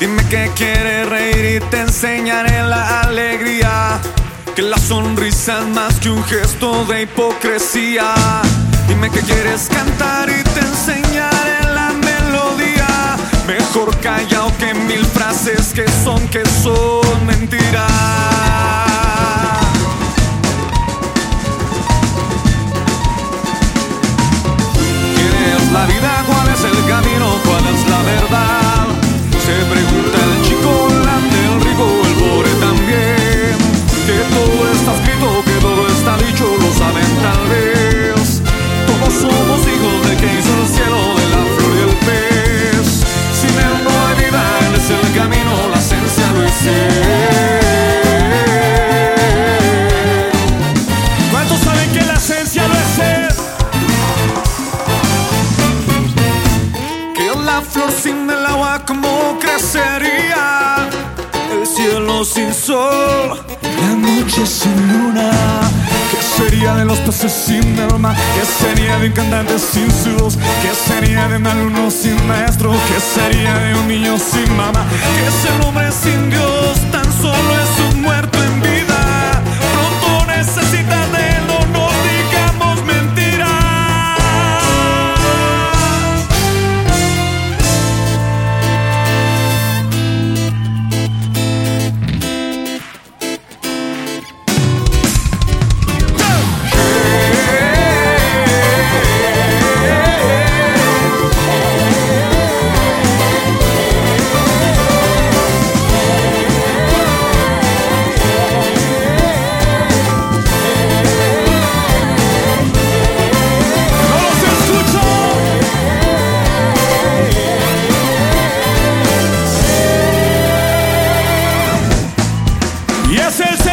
Dime que quieres reír y te enseñaré la alegría. Que la sonrisa es más que un gesto de hipocresía. Dime que quieres cantar y te enseñaré la melodía. Mejor callado que mil frases que son, que son mentiras. ¿Quién es la vida? ¿Cuál es el camino? ¿Cuál es la verdad? ¿Cuántos saben que la esencia lo es él? Que la flor sin el agua como crecería El cielo sin sol La noche sin luna ¿Qué sería de los peces sin el mar? ¿Qué sería de un cantante sin su voz? ¿Qué sería de un alumno sin maestro? ¿Qué sería de un niño sin mamá? ¿Qué es el hombre sin Dios? Yes, es el